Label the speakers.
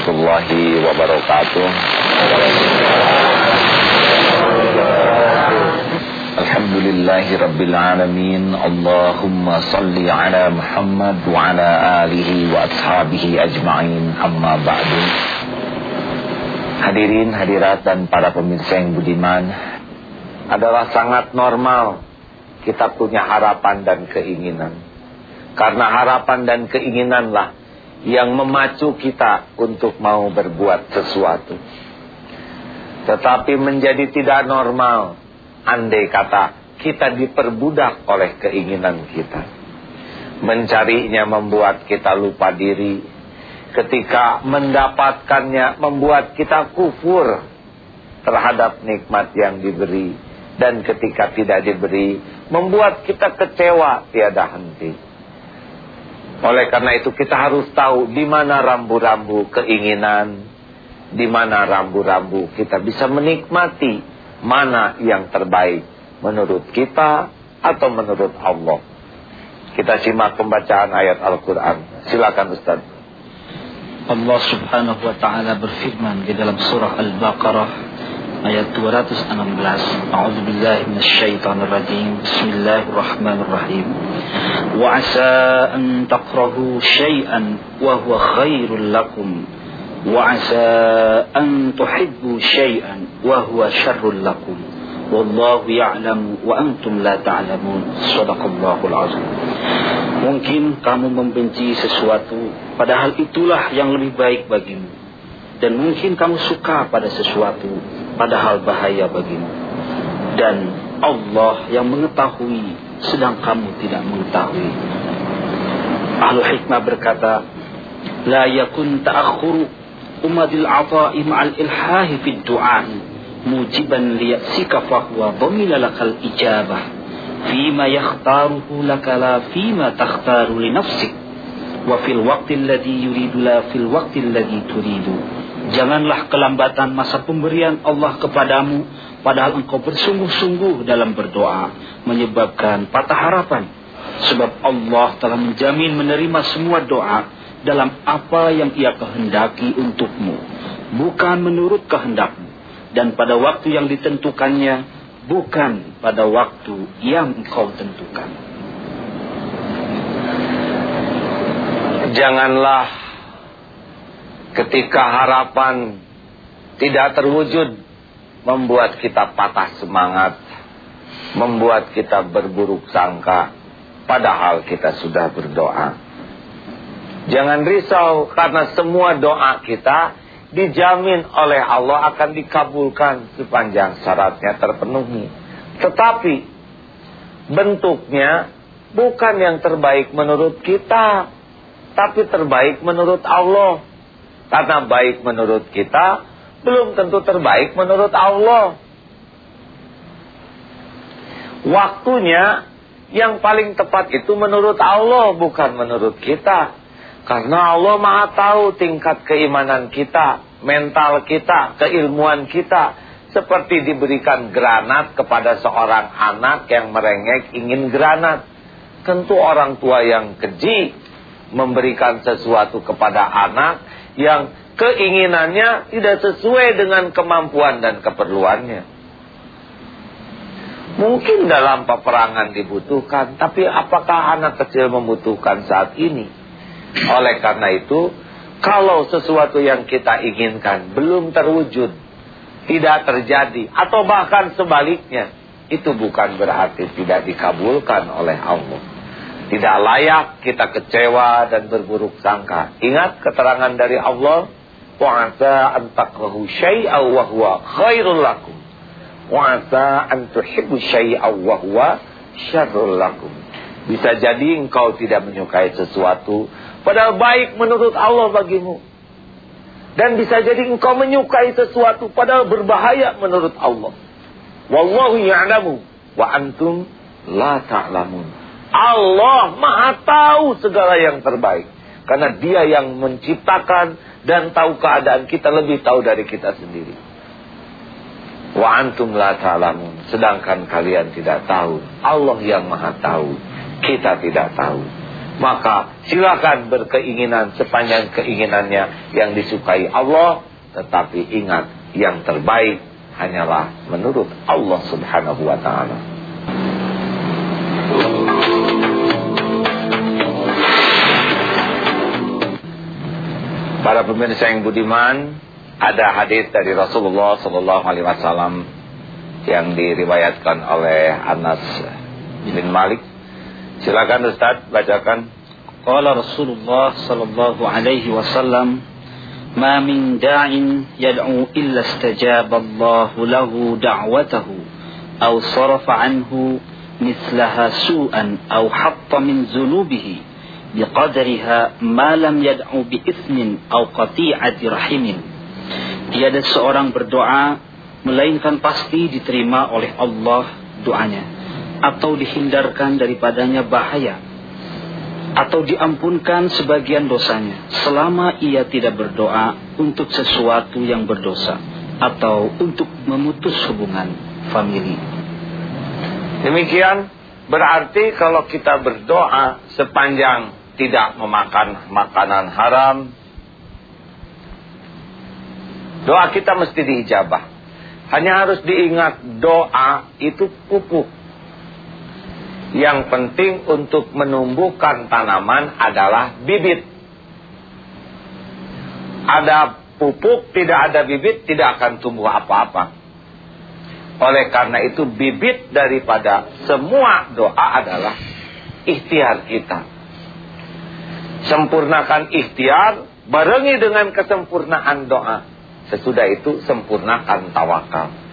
Speaker 1: warahmatullahi wabarakatuh. Alhamdulillahi rabbil alamin. Allahumma salli ala Muhammad wa ala alihi wa ashabihi ajma'in. Amma ba'du. Hadirin hadirat dan para pemirsa yang budiman Adalah sangat normal kita punya harapan dan keinginan. Karena harapan dan keinginanlah yang memacu kita untuk mau berbuat sesuatu. Tetapi menjadi tidak normal andai kata kita diperbudak oleh keinginan kita. Mencarinya membuat kita lupa diri. Ketika mendapatkannya membuat kita kufur terhadap nikmat yang diberi. Dan ketika tidak diberi membuat kita kecewa tiada henti. Oleh karena itu kita harus tahu di mana rambu-rambu keinginan, di mana rambu-rambu kita bisa menikmati mana yang terbaik menurut kita atau menurut Allah. Kita simak pembacaan ayat Al-Quran. Silakan Ustaz.
Speaker 2: Allah subhanahu wa ta'ala berfirman di dalam surah Al-Baqarah ayat 216 A'udzu billahi minasyaitonir rajim Bismillahirrahmanirrahim. Wa 'asa an takrahu syai'an wa huwa khairul lakum. Wa 'asa an tuhibbu syai'an wa huwa syarrul lakum. Wallahu ya'lamu wa antum la ta'lamun. Sadaqallahul azim. Mungkin kamu membenci sesuatu padahal itulah yang lebih baik bagimu. Dan mungkin kamu suka pada sesuatu padahal bahaya bagimu. Dan Allah yang mengetahui sedang kamu tidak mengetahui. Ahlu hikmah berkata, La yakun ta'akhuru umadil ata'i ma'al ilhahi fid du'a'i mujiban liya'sika fahuwa dhamila lakal ijabah fima yakhtaruhu lakala fima takhtaru li wa fil waqti alladhi yuridu la fil waqti Janganlah kelambatan masa pemberian Allah kepadamu padahal engkau bersungguh-sungguh dalam berdoa menyebabkan patah harapan. Sebab Allah telah menjamin menerima semua doa dalam apa yang ia kehendaki untukmu. Bukan menurut kehendakmu. Dan pada waktu yang ditentukannya, bukan pada waktu yang engkau tentukan.
Speaker 1: Janganlah ketika harapan tidak terwujud membuat kita patah semangat membuat kita berburuk sangka padahal kita sudah berdoa. Jangan risau karena semua doa kita dijamin oleh Allah akan dikabulkan sepanjang syaratnya terpenuhi. Tetapi bentuknya bukan yang terbaik menurut kita tapi terbaik menurut Allah karena baik menurut kita belum tentu terbaik menurut Allah. Waktunya yang paling tepat itu menurut Allah bukan menurut kita. Karena Allah maha tahu tingkat keimanan kita, mental kita, keilmuan kita. Seperti diberikan granat kepada seorang anak yang merengek ingin granat. Tentu orang tua yang keji memberikan sesuatu kepada anak yang keinginannya tidak sesuai dengan kemampuan dan keperluannya. Mungkin dalam peperangan dibutuhkan, tapi apakah anak kecil membutuhkan saat ini? Oleh karena itu, kalau sesuatu yang kita inginkan belum terwujud, tidak terjadi, atau bahkan sebaliknya, itu bukan berarti tidak dikabulkan oleh Allah. Tidak layak kita kecewa dan berburuk sangka. Ingat keterangan dari Allah. Wa'asa an takrahu syai'aw wa huwa khairul lakum. Wa'asa an tuhibbu syai'aw wa huwa syarrul lakum. Bisa jadi engkau tidak menyukai sesuatu. Padahal baik menurut Allah bagimu. Dan bisa jadi engkau menyukai sesuatu. Padahal berbahaya menurut Allah. Wallahu ya'lamu. Wa antum la ta'lamun. Allah maha tahu segala yang terbaik. Karena dia yang menciptakan dan tahu keadaan kita lebih tahu dari kita sendiri. Wa antum la ta'lamun. Sedangkan kalian tidak tahu. Allah yang maha tahu. Kita tidak tahu. Maka silakan berkeinginan sepanjang keinginannya yang disukai Allah. Tetapi ingat yang terbaik hanyalah menurut Allah subhanahu wa ta'ala. Para pemirsa yang budiman, ada hadis dari Rasulullah sallallahu alaihi wasallam yang diriwayatkan oleh Anas bin Malik. Silakan Ustaz bacakan.
Speaker 2: Qala Rasulullah sallallahu alaihi wasallam ما من داع يدعو إلا استجاب الله له دعوته أو صرف عنه مثلها سوءا أو حط من ذنوبه biqadriha ma lam yad'u bi ismin aw qati'ati rahimin. Tiada seorang berdoa melainkan pasti diterima oleh Allah doanya atau dihindarkan daripadanya bahaya atau diampunkan sebagian dosanya selama ia tidak berdoa untuk sesuatu yang berdosa atau untuk memutus hubungan famili.
Speaker 1: Demikian berarti kalau kita berdoa sepanjang tidak memakan makanan haram, Doa kita mesti diijabah. Hanya harus diingat doa itu pupuk. Yang penting untuk menumbuhkan tanaman adalah bibit. Ada pupuk, tidak ada bibit, tidak akan tumbuh apa-apa. Oleh karena itu bibit daripada semua doa adalah ikhtiar kita. Sempurnakan ikhtiar, barengi dengan kesempurnaan doa. Sesudah itu sempurnakan tawakal.